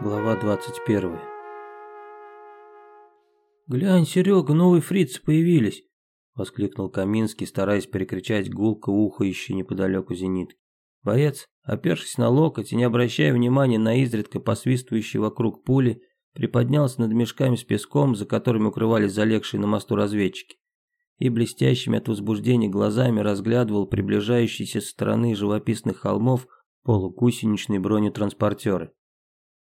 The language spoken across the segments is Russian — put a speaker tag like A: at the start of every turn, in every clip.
A: Глава 21 «Глянь, Серега, новые фрицы появились!» — воскликнул Каминский, стараясь перекричать гулко ухающий неподалеку зенит. Боец, опершись на локоть и не обращая внимания на изредка посвистывающие вокруг пули, приподнялся над мешками с песком, за которыми укрывались залегшие на мосту разведчики, и блестящими от возбуждения глазами разглядывал приближающиеся со стороны живописных холмов полугусеничные бронетранспортеры.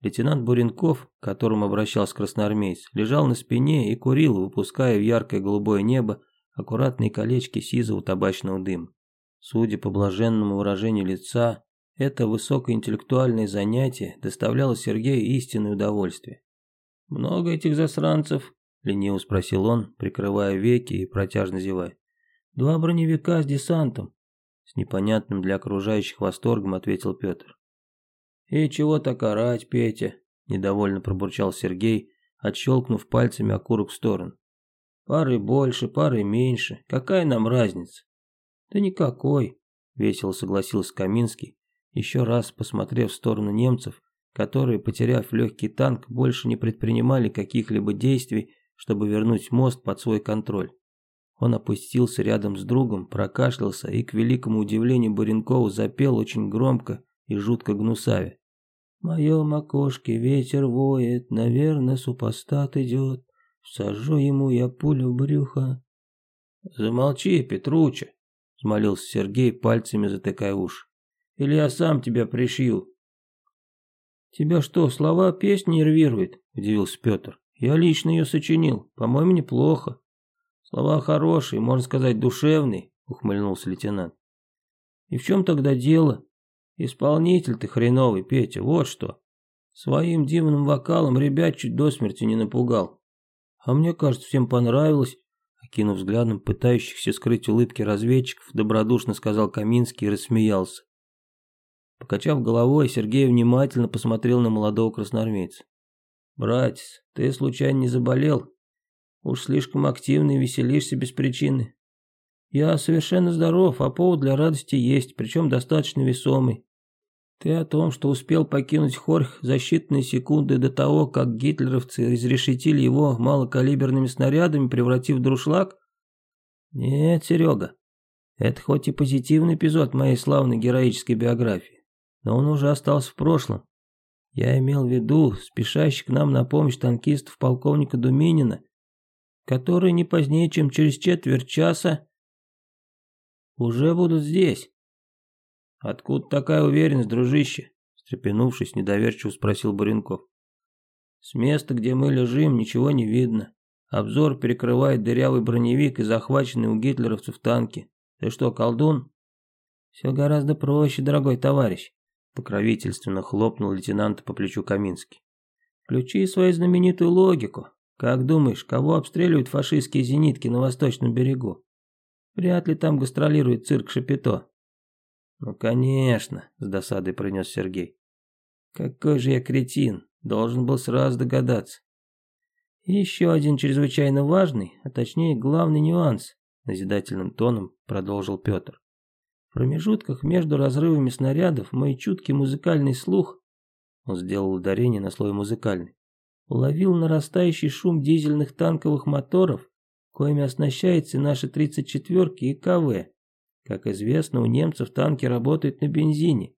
A: Лейтенант Буренков, к которому обращался красноармеец, лежал на спине и курил, выпуская в яркое голубое небо аккуратные колечки сизого табачного дыма. Судя по блаженному выражению лица, это высокоинтеллектуальное занятие доставляло Сергею истинное удовольствие. «Много этих засранцев?» – лениво спросил он, прикрывая веки и протяжно зевая. «Два броневика с десантом», – с непонятным для окружающих восторгом ответил Петр. «И чего так орать, Петя?» – недовольно пробурчал Сергей, отщелкнув пальцами окурок в сторону. «Пары больше, пары меньше. Какая нам разница?» «Да никакой», – весело согласился Каминский, еще раз посмотрев в сторону немцев, которые, потеряв легкий танк, больше не предпринимали каких-либо действий, чтобы вернуть мост под свой контроль. Он опустился рядом с другом, прокашлялся и, к великому удивлению Баренкова, запел очень громко и жутко гнусавя. В моем окошке ветер воет, наверное, супостат идет. Сажу ему я пулю в брюхо. Замолчи, Петруча, взмолился Сергей, пальцами затыкая уши. Или я сам тебя пришью. Тебя что, слова песни нервирует? Удивился Петр. Я лично ее сочинил. По-моему, неплохо. Слова хорошие, можно сказать, душевные, ухмыльнулся лейтенант. И в чем тогда дело? Исполнитель ты хреновый, Петя, вот что. Своим дивным вокалом ребят чуть до смерти не напугал. А мне кажется, всем понравилось. Окинув взглядом пытающихся скрыть улыбки разведчиков, добродушно сказал Каминский и рассмеялся. Покачав головой, Сергей внимательно посмотрел на молодого красноармейца. «Братец, ты случайно не заболел? Уж слишком активно и веселишься без причины. Я совершенно здоров, а повод для радости есть, причем достаточно весомый. Ты о том, что успел покинуть Хорх за считанные секунды до того, как гитлеровцы изрешетили его малокалиберными снарядами, превратив в друшлаг? Нет, Серега, это хоть и позитивный эпизод моей славной героической биографии, но он уже остался в прошлом. Я имел в виду спешащих к нам на помощь танкистов полковника Думинина, которые не позднее, чем через четверть часа уже будут здесь. «Откуда такая уверенность, дружище?» Встрепенувшись, недоверчиво спросил Буренков. «С места, где мы лежим, ничего не видно. Обзор перекрывает дырявый броневик и захваченные у гитлеровцев танки. Ты что, колдун?» «Все гораздо проще, дорогой товарищ», покровительственно хлопнул лейтенанта по плечу Каминский. «Включи свою знаменитую логику. Как думаешь, кого обстреливают фашистские зенитки на восточном берегу? Вряд ли там гастролирует цирк Шапито. «Ну, конечно», — с досадой принес Сергей. «Какой же я кретин, должен был сразу догадаться». Еще один чрезвычайно важный, а точнее главный нюанс, назидательным тоном продолжил Петр. В промежутках между разрывами снарядов мой чуткий музыкальный слух, он сделал ударение на слой музыкальный, уловил нарастающий шум дизельных танковых моторов, коими оснащается наши 34-ки и КВ. Как известно, у немцев танки работают на бензине.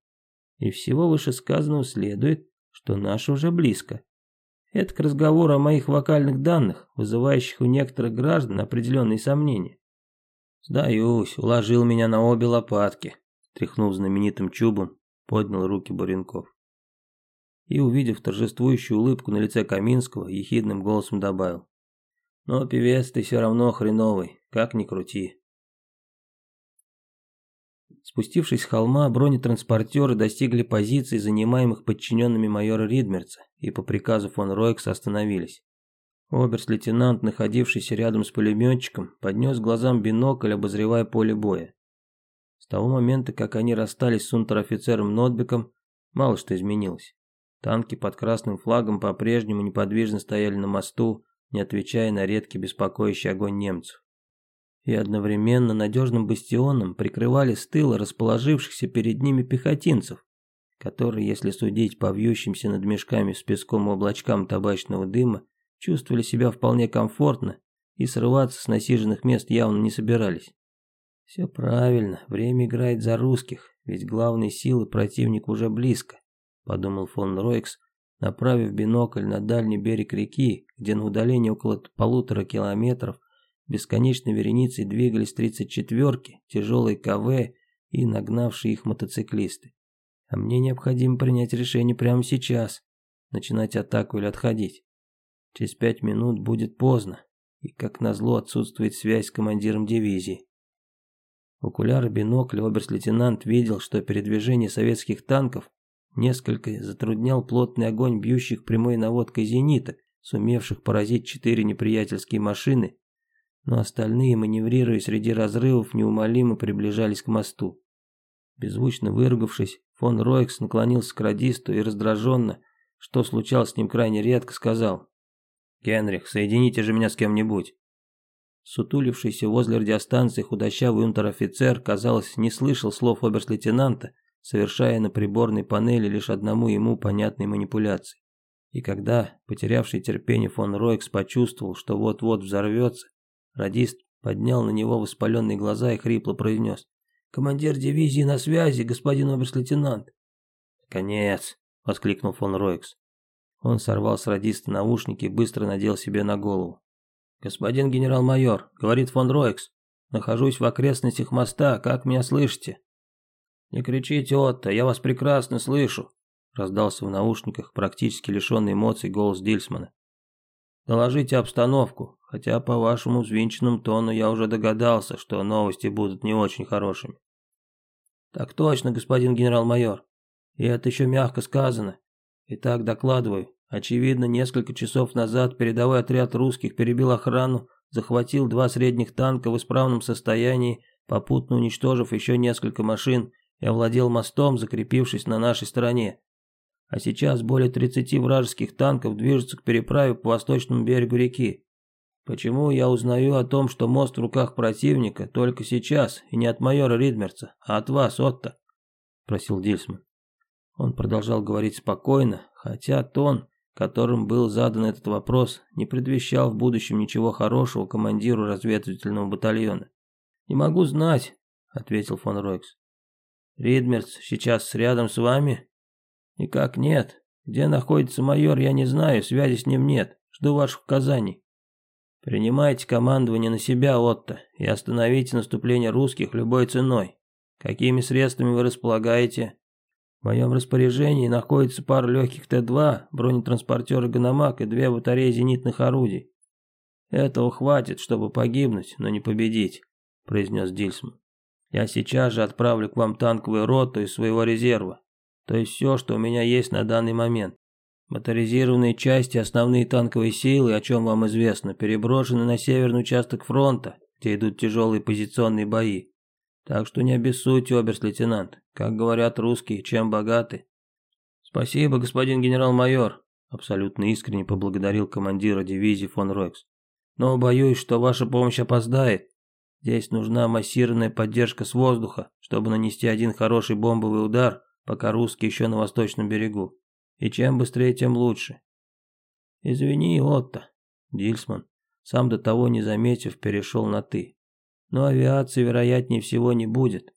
A: И всего вышесказанного следует, что наши уже близко. Это к разговору о моих вокальных данных, вызывающих у некоторых граждан определенные сомнения. Сдаюсь, уложил меня на обе лопатки, тряхнув знаменитым чубом, поднял руки Буренков. И, увидев торжествующую улыбку на лице Каминского, ехидным голосом добавил. Но певец ты все равно хреновый, как ни крути. Спустившись с холма, бронетранспортеры достигли позиций, занимаемых подчиненными майора Ридмерца, и по приказу фон Ройкса остановились. Оберст-лейтенант, находившийся рядом с пулеметчиком, поднес глазам бинокль, обозревая поле боя. С того момента, как они расстались с унтер-офицером Нотбеком, мало что изменилось. Танки под красным флагом по-прежнему неподвижно стояли на мосту, не отвечая на редкий беспокоящий огонь немцев и одновременно надежным бастионом прикрывали с тыла расположившихся перед ними пехотинцев, которые, если судить по вьющимся над мешками с песком и облачкам табачного дыма, чувствовали себя вполне комфортно и срываться с насиженных мест явно не собирались. Все правильно, время играет за русских, ведь главные силы противника уже близко, подумал фон Ройкс, направив бинокль на дальний берег реки, где на удалении около полутора километров бесконечной вереницей двигались тридцать четверки, тяжелые КВ и нагнавшие их мотоциклисты. А мне необходимо принять решение прямо сейчас, начинать атаку или отходить. Через пять минут будет поздно, и как назло отсутствует связь с командиром дивизии. В окуляры бинокля оберст-лейтенант видел, что передвижение советских танков несколько затруднял плотный огонь бьющих прямой наводкой зениток, сумевших поразить четыре неприятельские машины, но остальные, маневрируя среди разрывов, неумолимо приближались к мосту. Беззвучно выругавшись, фон Ройкс наклонился к радисту и раздраженно, что случалось с ним крайне редко, сказал «Генрих, соедините же меня с кем-нибудь». Сутулившийся возле радиостанции худощавый унтер-офицер, казалось, не слышал слов оберст-лейтенанта, совершая на приборной панели лишь одному ему понятной манипуляции. И когда, потерявший терпение фон Ройкс почувствовал, что вот-вот взорвется, радист поднял на него воспаленные глаза и хрипло произнес «Командир дивизии на связи, господин оберст-лейтенант». «Конец!» — воскликнул фон Ройкс. Он сорвал с радиста наушники и быстро надел себе на голову. «Господин генерал-майор», — говорит фон Ройкс, — «нахожусь в окрестностях моста, как меня слышите?» «Не кричите, Отто, я вас прекрасно слышу», — раздался в наушниках практически лишенный эмоций голос Дильсмана. «Доложите обстановку, хотя по вашему взвинченному тону я уже догадался, что новости будут не очень хорошими». «Так точно, господин генерал-майор. И это еще мягко сказано. Итак, докладываю. Очевидно, несколько часов назад передовой отряд русских перебил охрану, захватил два средних танка в исправном состоянии, попутно уничтожив еще несколько машин и овладел мостом, закрепившись на нашей стороне. А сейчас более 30 вражеских танков движутся к переправе по восточному берегу реки. Почему я узнаю о том, что мост в руках противника только сейчас, и не от майора Ридмерца, а от вас, Отто? Спросил Дильсман. Он продолжал говорить спокойно, хотя тон, которым был задан этот вопрос, не предвещал в будущем ничего хорошего командиру разведывательного батальона. «Не могу знать», — ответил фон Ройкс. «Ридмерц сейчас рядом с вами?» «Никак нет. Где находится майор, я не знаю, связи с ним нет. Жду ваших указаний». «Принимайте командование на себя, Отто, и остановите наступление русских любой ценой. Какими средствами вы располагаете?» В моем распоряжении находится пара легких Т-2, бронетранспортеры «Ганомаг» и две батареи зенитных орудий. Этого хватит, чтобы погибнуть, но не победить, произнес Дильсман. Я сейчас же отправлю к вам танковую роту из своего резерва. То есть все, что у меня есть на данный момент. Моторизированные части, основные танковые силы, о чем вам известно, переброшены на северный участок фронта, где идут тяжелые позиционные бои. Так что не обессудьте, оберст-лейтенант. Как говорят русские, чем богаты. Спасибо, господин генерал-майор, абсолютно искренне поблагодарил командира дивизии фон Ройкс. Но боюсь, что ваша помощь опоздает. Здесь нужна массированная поддержка с воздуха, чтобы нанести один хороший бомбовый удар, пока русские еще на восточном берегу. И чем быстрее, тем лучше. Извини, Отто. Дильсман, сам до того не заметив, перешел на «ты» но авиации, вероятнее всего, не будет.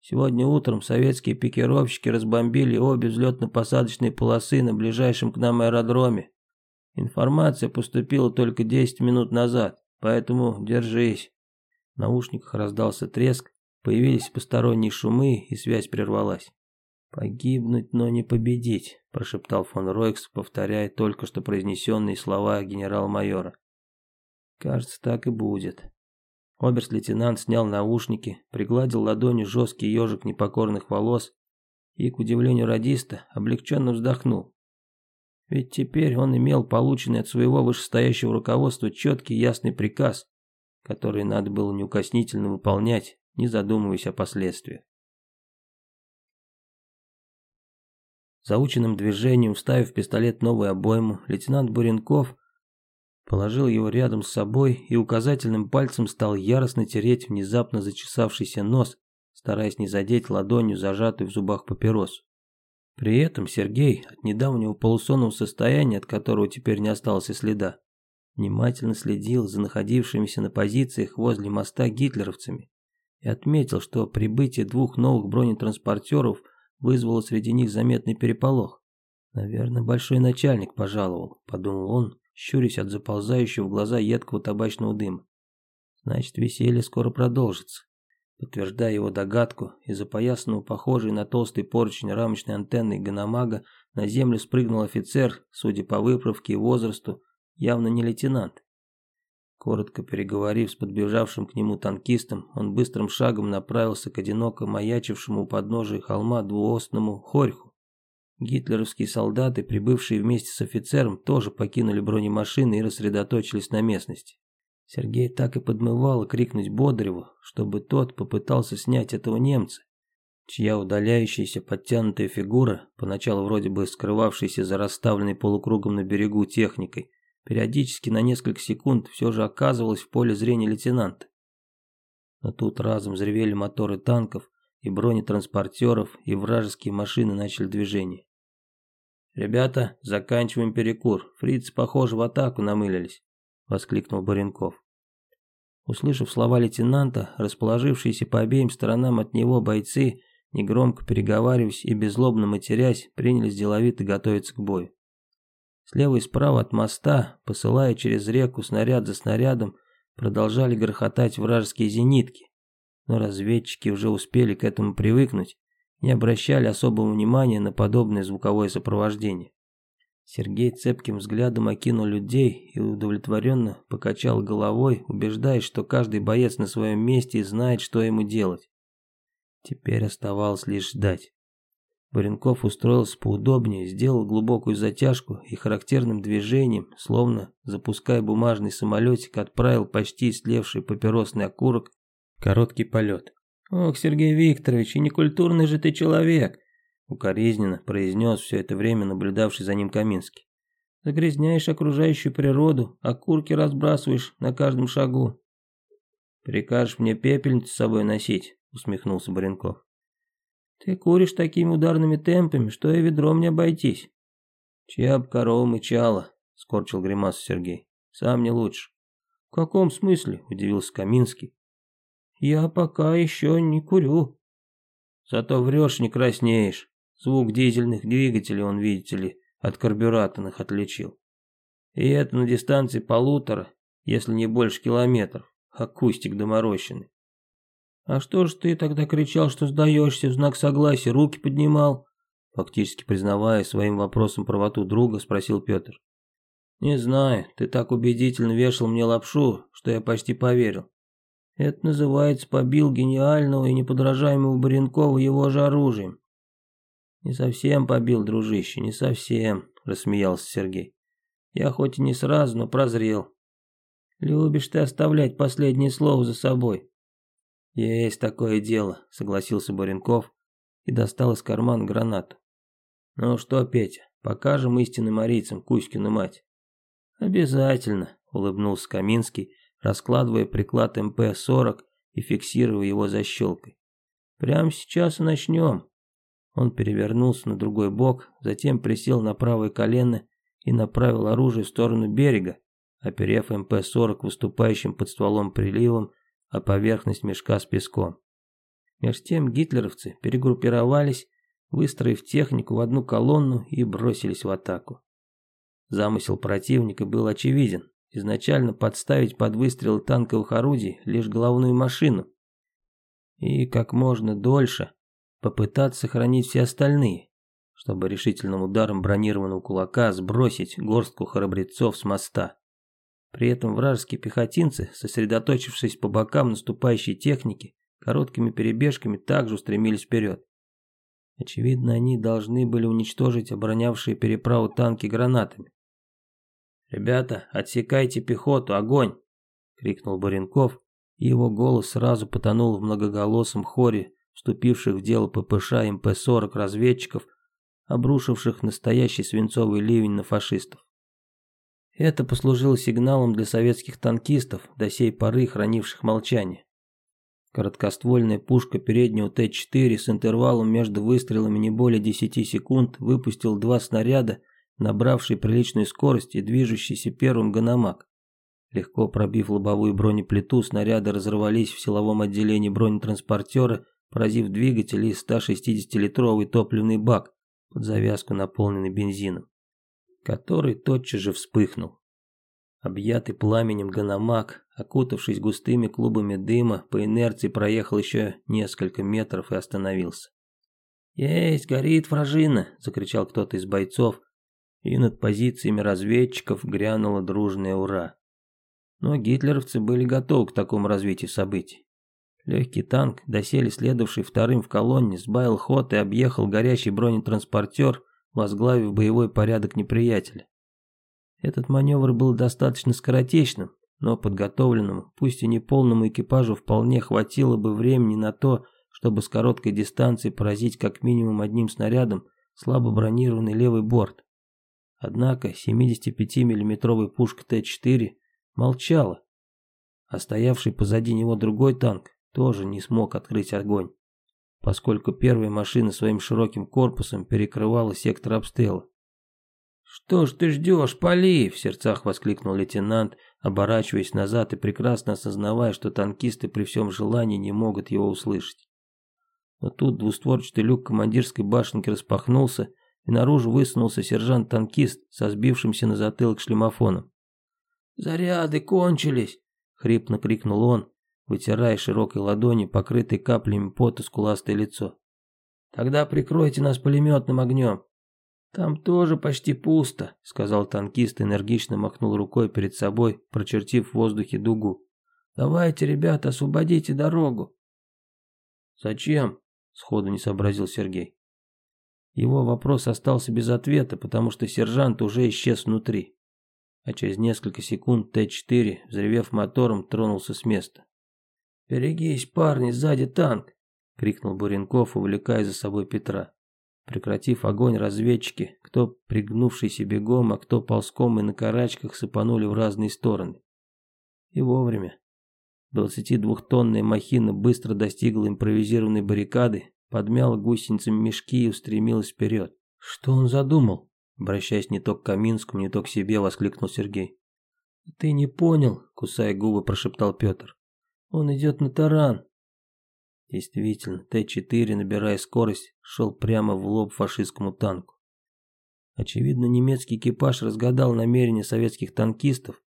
A: Сегодня утром советские пикировщики разбомбили обе взлетно-посадочные полосы на ближайшем к нам аэродроме. Информация поступила только 10 минут назад, поэтому держись. В наушниках раздался треск, появились посторонние шумы, и связь прервалась. «Погибнуть, но не победить», – прошептал фон Ройкс, повторяя только что произнесенные слова генерал-майора. «Кажется, так и будет». Оберст-лейтенант снял наушники, пригладил ладонью жесткий ежик непокорных волос и, к удивлению радиста, облегченно вздохнул. Ведь теперь он имел полученный от своего вышестоящего руководства четкий ясный приказ, который надо было неукоснительно выполнять, не задумываясь о последствиях. Заученным движением, вставив в пистолет новую обойму, лейтенант Буренков Положил его рядом с собой и указательным пальцем стал яростно тереть внезапно зачесавшийся нос, стараясь не задеть ладонью зажатую в зубах папиросу. При этом Сергей, от недавнего полусонного состояния, от которого теперь не осталось и следа, внимательно следил за находившимися на позициях возле моста гитлеровцами и отметил, что прибытие двух новых бронетранспортеров вызвало среди них заметный переполох. «Наверное, большой начальник пожаловал», — подумал он, щурясь от заползающего в глаза едкого табачного дыма. «Значит, веселье скоро продолжится». Подтверждая его догадку, из опоясанного похожей на толстый поручень рамочной антенны Ганамага на землю спрыгнул офицер, судя по выправке и возрасту, явно не лейтенант. Коротко переговорив с подбежавшим к нему танкистом, он быстрым шагом направился к одиноко маячившему у подножия холма двуосному хорьху. Гитлеровские солдаты, прибывшие вместе с офицером, тоже покинули бронемашины и рассредоточились на местности. Сергей так и подмывал крикнуть Бодреву, чтобы тот попытался снять этого немца, чья удаляющаяся подтянутая фигура, поначалу вроде бы скрывавшаяся за расставленной полукругом на берегу техникой, периодически на несколько секунд все же оказывалась в поле зрения лейтенанта. Но тут разом взревели моторы танков и бронетранспортеров, и вражеские машины начали движение. «Ребята, заканчиваем перекур. Фрицы, похоже, в атаку намылились», — воскликнул Баренков. Услышав слова лейтенанта, расположившиеся по обеим сторонам от него бойцы, негромко переговариваясь и беззлобно матерясь, принялись деловито готовиться к бою. Слева и справа от моста, посылая через реку снаряд за снарядом, продолжали грохотать вражеские зенитки. Но разведчики уже успели к этому привыкнуть, не обращали особого внимания на подобное звуковое сопровождение. Сергей цепким взглядом окинул людей и удовлетворенно покачал головой, убеждаясь, что каждый боец на своем месте и знает, что ему делать. Теперь оставалось лишь ждать. Баренков устроился поудобнее, сделал глубокую затяжку и характерным движением, словно запуская бумажный самолетик, отправил почти истлевший папиросный окурок короткий полет. «Ох, Сергей Викторович, и некультурный же ты человек!» Укоризненно произнес все это время наблюдавший за ним Каминский. «Загрязняешь окружающую природу, окурки разбрасываешь на каждом шагу». «Прикажешь мне пепельницу с собой носить?» усмехнулся Баренков. Ты куришь такими ударными темпами, что и ведром не обойтись. Чья б корова мычала, скорчил гримасу Сергей. Сам не лучше. В каком смысле? Удивился Каминский. Я пока еще не курю. Зато врешь, не краснеешь. Звук дизельных двигателей он, видите ли, от карбюраторных отличил. И это на дистанции полутора, если не больше километров. Акустик доморощенный. «А что ж ты тогда кричал, что сдаешься, в знак согласия, руки поднимал?» Фактически признавая своим вопросом правоту друга, спросил Петр. «Не знаю, ты так убедительно вешал мне лапшу, что я почти поверил. Это называется побил гениального и неподражаемого Баренкова его же оружием». «Не совсем побил, дружище, не совсем», — рассмеялся Сергей. «Я хоть и не сразу, но прозрел. Любишь ты оставлять последнее слово за собой». «Есть такое дело», — согласился Баренков и достал из кармана гранату. «Ну что, Петя, покажем истинным арийцам Кузькину мать?» «Обязательно», — улыбнулся Каминский, раскладывая приклад МП-40 и фиксируя его защелкой. «Прямо сейчас и начнем». Он перевернулся на другой бок, затем присел на правое колено и направил оружие в сторону берега, оперев МП-40 выступающим под стволом приливом о поверхность мешка с песком. Меж тем гитлеровцы перегруппировались, выстроив технику в одну колонну и бросились в атаку. Замысел противника был очевиден. Изначально подставить под выстрелы танковых орудий лишь головную машину. И как можно дольше попытаться сохранить все остальные, чтобы решительным ударом бронированного кулака сбросить горстку храбрецов с моста. При этом вражеские пехотинцы, сосредоточившись по бокам наступающей техники, короткими перебежками также устремились вперед. Очевидно, они должны были уничтожить оборонявшие переправу танки гранатами. «Ребята, отсекайте пехоту, огонь!» — крикнул Баренков, и его голос сразу потонул в многоголосом хоре вступивших в дело ППШ МП-40 разведчиков, обрушивших настоящий свинцовый ливень на фашистов. Это послужило сигналом для советских танкистов, до сей поры хранивших молчание. Короткоствольная пушка переднего Т-4 с интервалом между выстрелами не более 10 секунд выпустил два снаряда, набравшие приличную скорость и движущийся первым ганамак. Легко пробив лобовую бронеплиту, снаряды разорвались в силовом отделении бронетранспортера, поразив двигатель и 160-литровый топливный бак под завязку, наполненный бензином, который тотчас же вспыхнул. Объятый пламенем ганамак, окутавшись густыми клубами дыма, по инерции проехал еще несколько метров и остановился. «Есть, горит вражина!» – закричал кто-то из бойцов, и над позициями разведчиков грянуло дружное «Ура!». Но гитлеровцы были готовы к такому развитию событий. Легкий танк, доселе следовавший вторым в колонне, сбавил ход и объехал горящий бронетранспортер, возглавив боевой порядок неприятеля. Этот маневр был достаточно скоротечным, но подготовленному, пусть и не полному экипажу вполне хватило бы времени на то, чтобы с короткой дистанции поразить как минимум одним снарядом слабо бронированный левый борт. Однако 75 миллиметровая пушка Т-4 молчала, а стоявший позади него другой танк тоже не смог открыть огонь, поскольку первая машина своим широким корпусом перекрывала сектор обстрела. «Что ж ты ждешь, пали!» – в сердцах воскликнул лейтенант, оборачиваясь назад и прекрасно осознавая, что танкисты при всем желании не могут его услышать. Но тут двустворчатый люк командирской башенки распахнулся, и наружу высунулся сержант-танкист со сбившимся на затылок шлемофоном. «Заряды кончились!» — хрипно крикнул он, вытирая широкой ладони, покрытой каплями пота скуластое лицо. «Тогда прикройте нас пулеметным огнем!» «Там тоже почти пусто», — сказал танкист, энергично махнул рукой перед собой, прочертив в воздухе дугу. «Давайте, ребята, освободите дорогу». «Зачем?» — сходу не сообразил Сергей. Его вопрос остался без ответа, потому что сержант уже исчез внутри. А через несколько секунд Т-4, взревев мотором, тронулся с места. «Берегись, парни, сзади танк!» — крикнул Буренков, увлекая за собой Петра. Прекратив огонь, разведчики, кто пригнувшийся бегом, а кто ползком и на карачках, сыпанули в разные стороны. И вовремя. 22-тонная махина быстро достигла импровизированной баррикады, подмяла гусеницами мешки и устремилась вперед. «Что он задумал?» Обращаясь не то к Каминскому, не то к себе, воскликнул Сергей. «Ты не понял», — кусая губы, прошептал Петр. «Он идет на таран». Действительно, Т-4, набирая скорость, шел прямо в лоб фашистскому танку. Очевидно, немецкий экипаж разгадал намерения советских танкистов,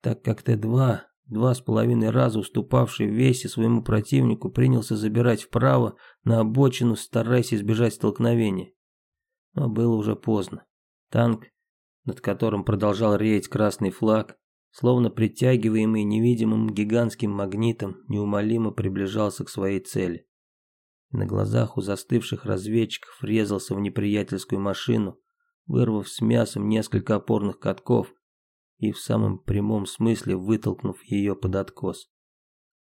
A: так как Т-2, два с половиной раза уступавший в весе своему противнику, принялся забирать вправо на обочину, стараясь избежать столкновения. Но было уже поздно. Танк, над которым продолжал реять красный флаг, словно притягиваемый невидимым гигантским магнитом, неумолимо приближался к своей цели. на глазах у застывших разведчиков врезался в неприятельскую машину, вырвав с мясом несколько опорных катков и в самом прямом смысле вытолкнув ее под откос.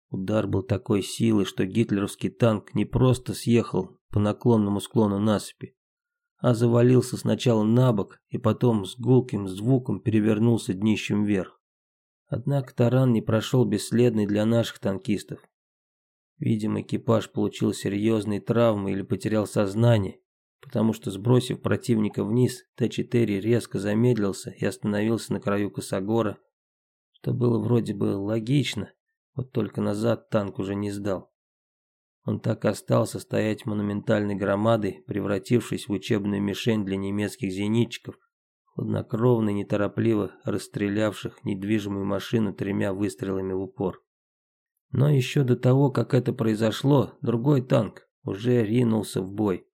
A: Удар был такой силы, что гитлеровский танк не просто съехал по наклонному склону насыпи, а завалился сначала на бок и потом с гулким звуком перевернулся днищем вверх. Однако таран не прошел бесследный для наших танкистов. Видимо, экипаж получил серьезные травмы или потерял сознание, потому что, сбросив противника вниз, Т-4 резко замедлился и остановился на краю косогора, что было вроде бы логично, вот только назад танк уже не сдал. Он так и остался стоять монументальной громадой, превратившись в учебную мишень для немецких зенитчиков, хладнокровно и неторопливо расстрелявших недвижимую машину тремя выстрелами в упор. Но еще до того, как это произошло, другой танк уже ринулся в бой.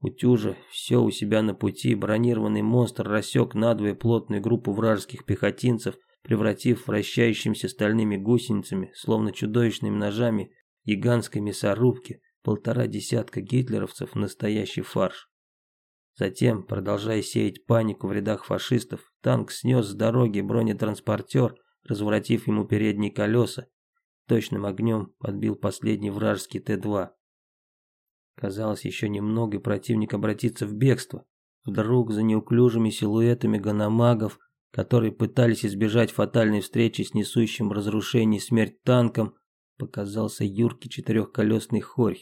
A: Утюжа все у себя на пути, бронированный монстр рассек надвое плотную группу вражеских пехотинцев, превратив вращающимися стальными гусеницами, словно чудовищными ножами, гигантской мясорубки, полтора десятка гитлеровцев в настоящий фарш. Затем, продолжая сеять панику в рядах фашистов, танк снес с дороги бронетранспортер, разворотив ему передние колеса, точным огнем подбил последний вражеский Т-2. Казалось, еще немного и противник обратится в бегство. Вдруг за неуклюжими силуэтами ганамагов, которые пытались избежать фатальной встречи с несущим разрушение и смерть танком, показался юркий четырехколесный хорь.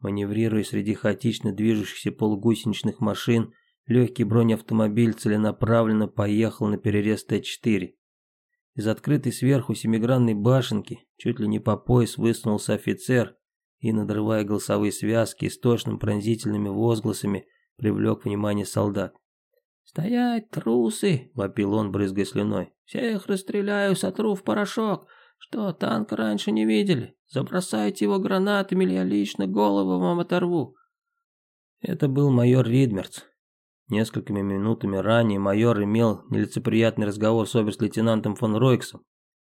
A: Маневрируя среди хаотично движущихся полугусеничных машин, легкий бронеавтомобиль целенаправленно поехал на перерез Т-4. Из открытой сверху семигранной башенки чуть ли не по пояс высунулся офицер и, надрывая голосовые связки истошным пронзительными возгласами, привлек внимание солдат. «Стоять, трусы!» — вопил он, брызгая слюной. «Всех расстреляю, сотру в порошок! Что, танк раньше не видели? Забросайте его гранатами, или я лично голову вам оторву!» Это был майор Ридмерц. Несколькими минутами ранее майор имел нелицеприятный разговор с оберст-лейтенантом фон Ройксом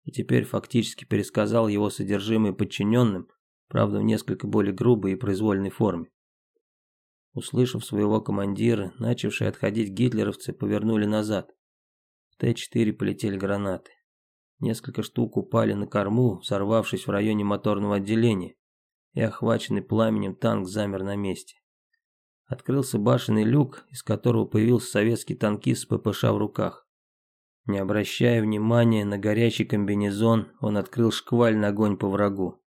A: и теперь фактически пересказал его содержимое подчиненным, правда в несколько более грубой и произвольной форме. Услышав своего командира, начавшие отходить гитлеровцы повернули назад. В Т-4 полетели гранаты. Несколько штук упали на корму, взорвавшись в районе моторного отделения, и охваченный пламенем танк замер на месте. Открылся башенный люк, из которого появился советский танкист с ППШ в руках. Не обращая внимания на горячий комбинезон, он открыл шквальный огонь по врагу.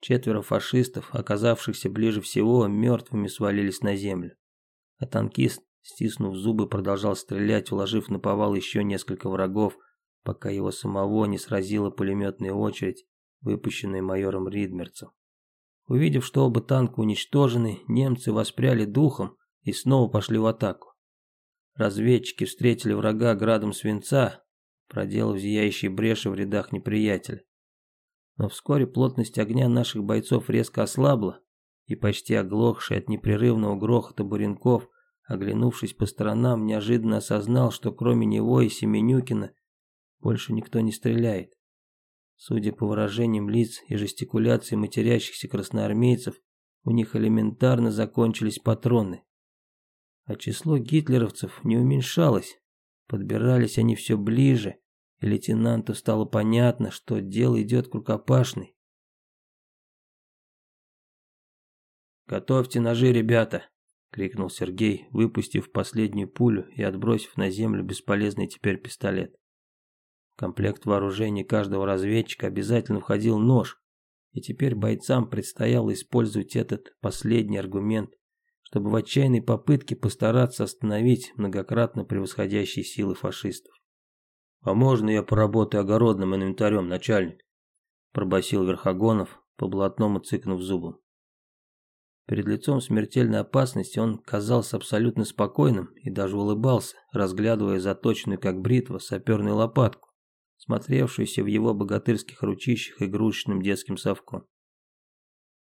A: Четверо фашистов, оказавшихся ближе всего, мертвыми свалились на землю. А танкист, стиснув зубы, продолжал стрелять, уложив на повал еще несколько врагов, пока его самого не сразила пулеметная очередь, выпущенная майором Ридмерцем. Увидев, что оба танка уничтожены, немцы воспряли духом и снова пошли в атаку. Разведчики встретили врага градом свинца, проделав зияющие бреши в рядах неприятеля. Но вскоре плотность огня наших бойцов резко ослабла, и почти оглохший от непрерывного грохота буренков, оглянувшись по сторонам, неожиданно осознал, что кроме него и Семенюкина больше никто не стреляет. Судя по выражениям лиц и жестикуляции матерящихся красноармейцев, у них элементарно закончились патроны. А число гитлеровцев не уменьшалось. Подбирались они все ближе, и лейтенанту стало понятно, что дело идет к рукопашной. «Готовьте ножи, ребята!» — крикнул Сергей, выпустив последнюю пулю и отбросив на землю бесполезный теперь пистолет. В комплект вооружения каждого разведчика обязательно входил нож, и теперь бойцам предстояло использовать этот последний аргумент, чтобы в отчаянной попытке постараться остановить многократно превосходящие силы фашистов. «А можно я поработаю огородным инвентарем, начальник?» пробасил Верхогонов, по блатному цыкнув зубом. Перед лицом смертельной опасности он казался абсолютно спокойным и даже улыбался, разглядывая заточенную как бритва саперную лопатку, смотревшуюся в его богатырских ручищах игрушечным детским совком.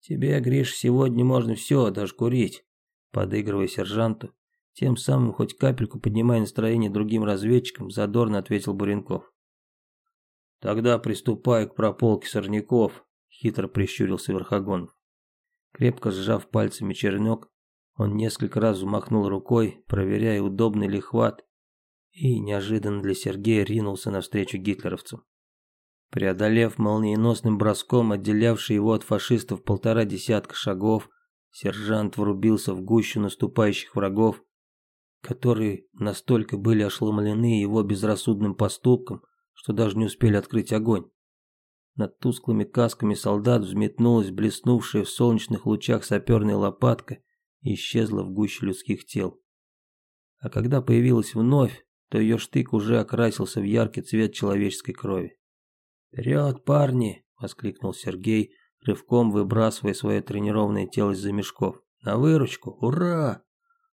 A: «Тебе, Гриш, сегодня можно все, даже курить», подыгрывая сержанту, тем самым хоть капельку поднимая настроение другим разведчикам, задорно ответил Буренков. «Тогда приступай к прополке сорняков», — хитро прищурился Верхогонов. Крепко сжав пальцами черенок, он несколько раз взмахнул рукой, проверяя, удобный ли хват, и неожиданно для Сергея ринулся навстречу гитлеровцам. Преодолев молниеносным броском отделявший его от фашистов полтора десятка шагов, сержант врубился в гущу наступающих врагов, которые настолько были ошеломлены его безрассудным поступком, что даже не успели открыть огонь. Над тусклыми касками солдат взметнулась блеснувшая в солнечных лучах саперная лопатка и исчезла в гуще людских тел. А когда появилась вновь, то ее штык уже окрасился в яркий цвет человеческой крови. «Вперед, парни!» — воскликнул Сергей, рывком выбрасывая свое тренированное тело из-за мешков. «На выручку! Ура!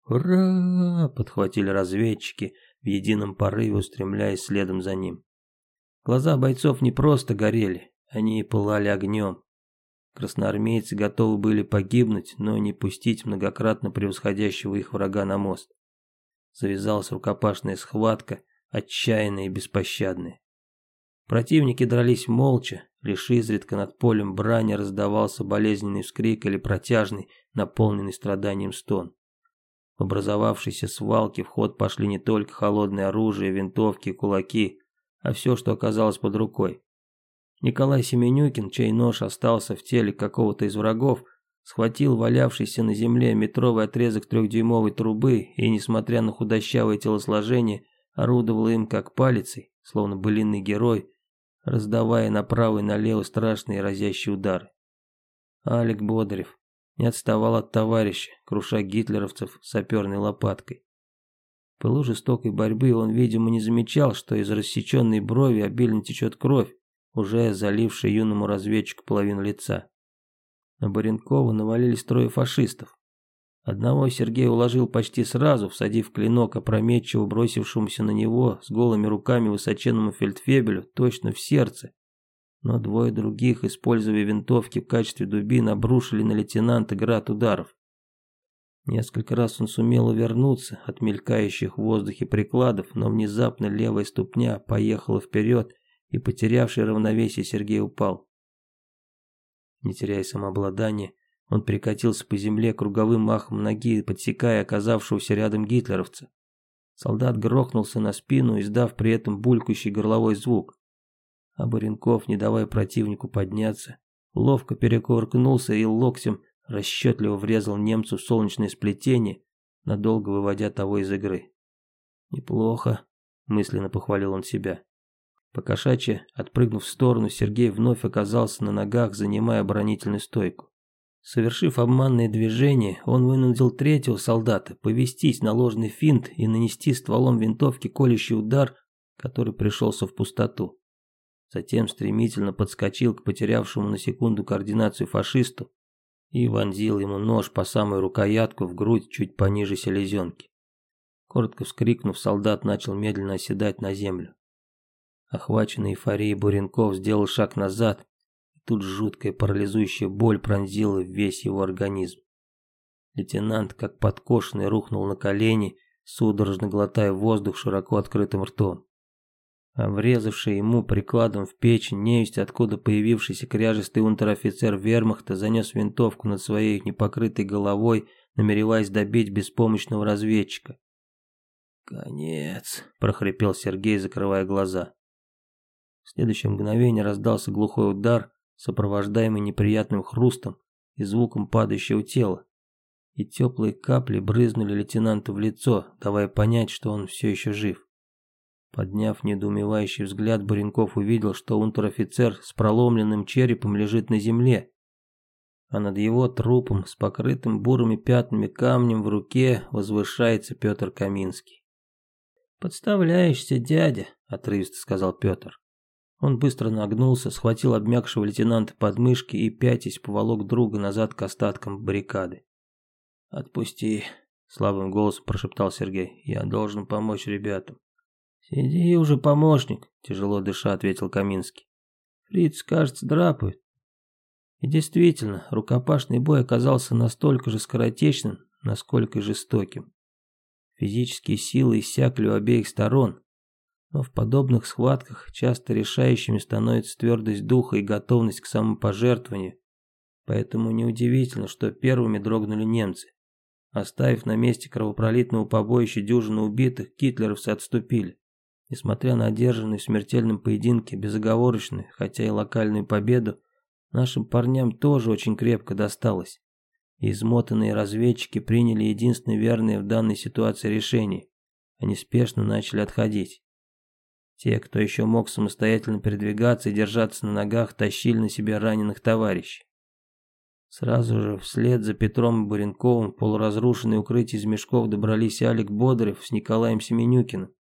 A: Ура!» — подхватили разведчики, в едином порыве устремляясь следом за ним. Глаза бойцов не просто горели, они пылали огнем. Красноармейцы готовы были погибнуть, но не пустить многократно превосходящего их врага на мост. Завязалась рукопашная схватка, отчаянная и беспощадная. Противники дрались молча, лишь изредка над полем брани раздавался болезненный вскрик или протяжный, наполненный страданием стон. В образовавшейся свалке в ход пошли не только холодное оружие, винтовки кулаки, а все, что оказалось под рукой. Николай Семенюкин, чей нож остался в теле какого-то из врагов, схватил валявшийся на земле метровый отрезок трехдюймовой трубы и, несмотря на худощавое телосложение, орудовал им как палицей, словно былинный герой, раздавая направо и налево страшные разящие удары. Алик Бодрев не отставал от товарища, круша гитлеровцев саперной лопаткой. В пылу жестокой борьбы он, видимо, не замечал, что из рассеченной брови обильно течет кровь, уже залившая юному разведчику половину лица. На Баренкова навалились трое фашистов. Одного Сергей уложил почти сразу, всадив клинок опрометчиво бросившемуся на него с голыми руками высоченному фельдфебелю точно в сердце. Но двое других, используя винтовки в качестве дубин, обрушили на лейтенанта град ударов. Несколько раз он сумел увернуться от мелькающих в воздухе прикладов, но внезапно левая ступня поехала вперед, и потерявший равновесие Сергей упал. Не теряя самообладания, он перекатился по земле круговым махом ноги, подсекая оказавшегося рядом гитлеровца. Солдат грохнулся на спину, издав при этом булькающий горловой звук. А Баренков, не давая противнику подняться, ловко перекувыркнулся и локтем расчетливо врезал немцу в солнечное сплетение, надолго выводя того из игры. «Неплохо», — мысленно похвалил он себя. Покошачьи, отпрыгнув в сторону, Сергей вновь оказался на ногах, занимая оборонительную стойку. Совершив обманное движение, он вынудил третьего солдата повестись на ложный финт и нанести стволом винтовки колющий удар, который пришелся в пустоту. Затем стремительно подскочил к потерявшему на секунду координацию фашисту и вонзил ему нож по самую рукоятку в грудь чуть пониже селезенки. Коротко вскрикнув, солдат начал медленно оседать на землю. Охваченный эйфорией Буренков сделал шаг назад Тут жуткая парализующая боль пронзила весь его организм. Лейтенант, как подкошенный, рухнул на колени, судорожно глотая воздух широко открытым ртом. А врезавший ему прикладом в печень невесть, откуда появившийся кряжестый унтер-офицер вермахта занес винтовку над своей непокрытой головой, намереваясь добить беспомощного разведчика. «Конец», — прохрипел Сергей, закрывая глаза. В следующее мгновение раздался глухой удар, сопровождаемый неприятным хрустом и звуком падающего тела. И теплые капли брызнули лейтенанту в лицо, давая понять, что он все еще жив. Подняв недоумевающий взгляд, Буренков увидел, что унтер-офицер с проломленным черепом лежит на земле, а над его трупом с покрытым бурыми пятнами камнем в руке возвышается Петр Каминский. «Подставляешься, дядя», — отрывисто сказал Петр. Он быстро нагнулся, схватил обмякшего лейтенанта под мышки и, пятясь, поволок друга назад к остаткам баррикады. «Отпусти», — слабым голосом прошептал Сергей. «Я должен помочь ребятам». «Сиди уже, помощник», — тяжело дыша ответил Каминский. «Фриц, кажется, драпает». И действительно, рукопашный бой оказался настолько же скоротечным, насколько и жестоким. Физические силы иссякли у обеих сторон, но в подобных схватках часто решающими становится твердость духа и готовность к самопожертвованию. Поэтому неудивительно, что первыми дрогнули немцы. Оставив на месте кровопролитного побоища дюжины убитых, гитлеровцы отступили. Несмотря на одержанную в смертельном поединке безоговорочную, хотя и локальную победу, нашим парням тоже очень крепко досталось. И измотанные разведчики приняли единственное верное в данной ситуации решение. Они спешно начали отходить. Те, кто еще мог самостоятельно передвигаться и держаться на ногах, тащили на себе раненых товарищей. Сразу же вслед за Петром Буренковым в полуразрушенное укрытие из мешков добрались Алик Бодрев с Николаем Семенюкиным.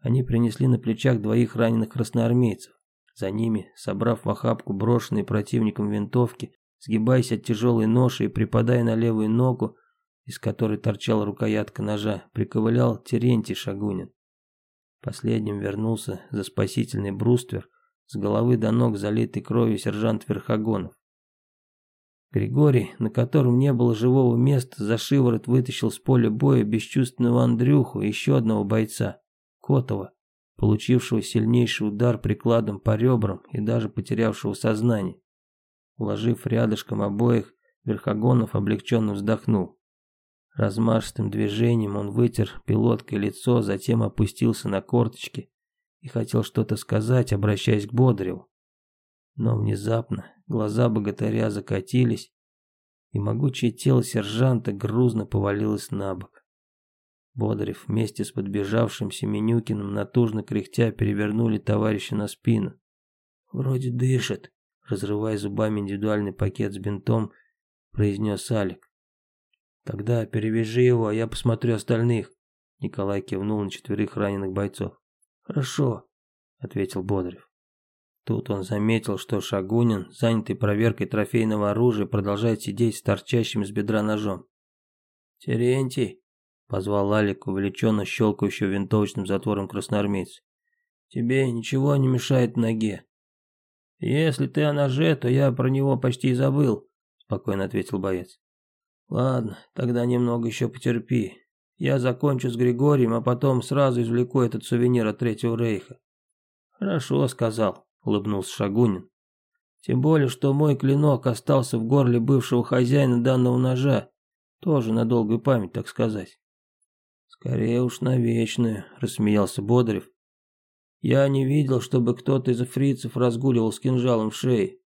A: Они принесли на плечах двоих раненых красноармейцев. За ними, собрав в охапку брошенные противником винтовки, сгибаясь от тяжелой ноши и припадая на левую ногу, из которой торчала рукоятка ножа, приковылял Терентий Шагунин. Последним вернулся за спасительный бруствер, с головы до ног залитый кровью сержант Верхогонов. Григорий, на котором не было живого места, за шиворот вытащил с поля боя бесчувственного Андрюху и еще одного бойца, Котова, получившего сильнейший удар прикладом по ребрам и даже потерявшего сознание. Уложив рядышком обоих, Верхогонов облегченно вздохнул. Размашистым движением он вытер пилоткой лицо, затем опустился на корточки и хотел что-то сказать, обращаясь к Бодреву. Но внезапно глаза богатыря закатились, и могучее тело сержанта грузно повалилось на бок. Бодрев вместе с подбежавшим Семенюкиным натужно кряхтя перевернули товарища на спину. Вроде дышит, разрывая зубами индивидуальный пакет с бинтом, произнес Алик. Тогда перевяжи его, а я посмотрю остальных. Николай кивнул на четверых раненых бойцов. Хорошо, ответил Бодрев. Тут он заметил, что Шагунин, занятый проверкой трофейного оружия, продолжает сидеть с торчащим с бедра ножом. «Терентий!» — позвал Алик, увлеченно щелкающего винтовочным затвором красноармейца. «Тебе ничего не мешает ноге?» «Если ты о ноже, то я про него почти забыл», — спокойно ответил боец. «Ладно, тогда немного еще потерпи. Я закончу с Григорием, а потом сразу извлеку этот сувенир от Третьего Рейха». «Хорошо», — сказал, — улыбнулся Шагунин. «Тем более, что мой клинок остался в горле бывшего хозяина данного ножа. Тоже на долгую память, так сказать». «Скорее уж на вечную», — рассмеялся Бодрев. «Я не видел, чтобы кто-то из фрицев разгуливал с кинжалом в шее.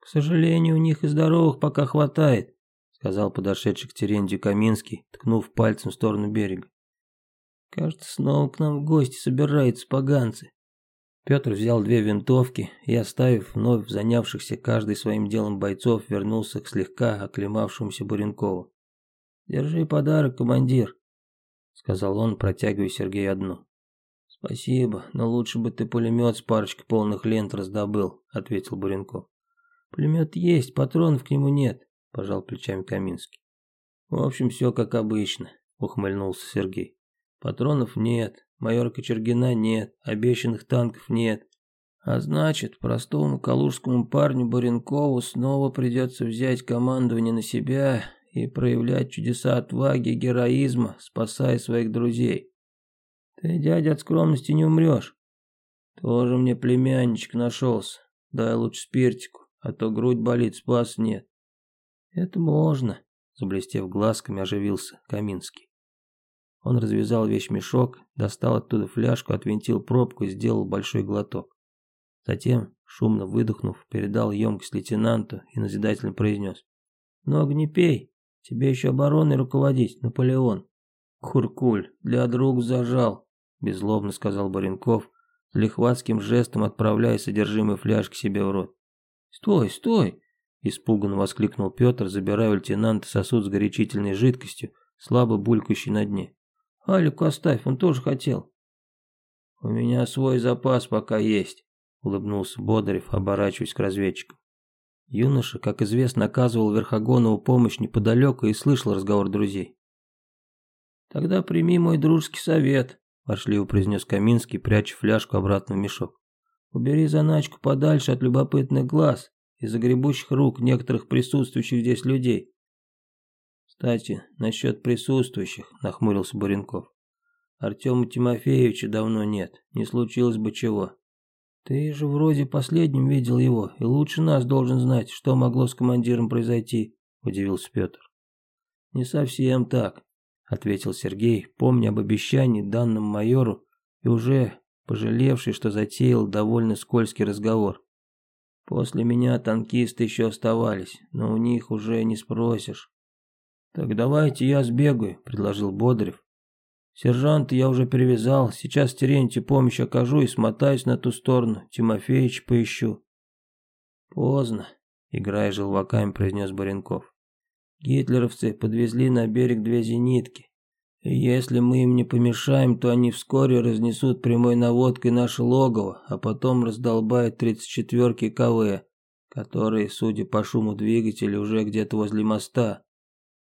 A: К сожалению, у них и здоровых пока хватает», — сказал подошедший к Терентию Каминский, ткнув пальцем в сторону берега. «Кажется, снова к нам в гости собираются поганцы». Петр взял две винтовки и, оставив вновь занявшихся каждый своим делом бойцов, вернулся к слегка оклемавшемуся Буренкову. «Держи подарок, командир», — сказал он, протягивая Сергею одну. «Спасибо, но лучше бы ты пулемет с парочкой полных лент раздобыл», — ответил Буренков. «Пулемет есть, патронов к нему нет», — пожал плечами Каминский. «В общем, все как обычно», — ухмыльнулся Сергей. «Патронов нет, майора Кочергина нет, обещанных танков нет. А значит, простому калужскому парню Баренкову снова придется взять командование на себя и проявлять чудеса отваги и героизма, спасая своих друзей. Ты, дядя, от скромности не умрешь. Тоже мне племянничек нашелся. Дай лучше спиртику, а то грудь болит, спас нет. Это можно, заблестев глазками, оживился Каминский. Он развязал вещмешок, достал оттуда фляжку, отвинтил пробку и сделал большой глоток. Затем, шумно выдохнув, передал емкость лейтенанту и назидательно произнес. «Много не тебе еще обороной руководить, Наполеон». «Куркуль, для друг зажал», – беззлобно сказал Баренков, лихватским жестом отправляя содержимое фляжки себе в рот. «Стой, стой!» – испуганно воскликнул Петр, забирая у лейтенанта сосуд с горячительной жидкостью, слабо булькающий на дне. Алику оставь, он тоже хотел. У меня свой запас пока есть, улыбнулся Бодарев, оборачиваясь к разведчику. Юноша, как известно, оказывал Верхогонову помощь неподалеку и слышал разговор друзей. «Тогда прими мой дружеский совет», – воршливо произнес Каминский, пряча фляжку обратно в мешок. «Убери заначку подальше от любопытных глаз и загребущих рук некоторых присутствующих здесь людей. Кстати, насчет присутствующих, нахмурился Буренков. Артема Тимофеевича давно нет, не случилось бы чего. Ты же вроде последним видел его, и лучше нас должен знать, что могло с командиром произойти, удивился Петр. Не совсем так, ответил Сергей, помня об обещании данным майору и уже пожалевший, что затеял довольно скользкий разговор. После меня танкисты еще оставались, но у них уже не спросишь. «Так давайте я сбегаю», — предложил Бодрев. «Сержанта я уже перевязал, сейчас Терентию помощь окажу и смотаюсь на ту сторону, Тимофеич поищу». «Поздно», — играя желваками, произнес Баренков. «Гитлеровцы подвезли на берег две зенитки. Если мы им не помешаем, то они вскоре разнесут прямой наводкой наше логово, а потом раздолбают 34-ки КВ, которые, судя по шуму двигателя, уже где-то возле моста.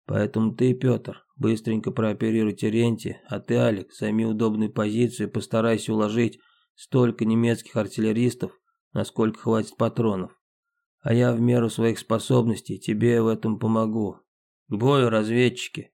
A: Поэтому ты, Петр, быстренько прооперируй Терентия, а ты, Алик, займи удобную позицию и постарайся уложить столько немецких артиллеристов, насколько хватит патронов. А я в меру своих способностей тебе в этом помогу. К бою, разведчики!»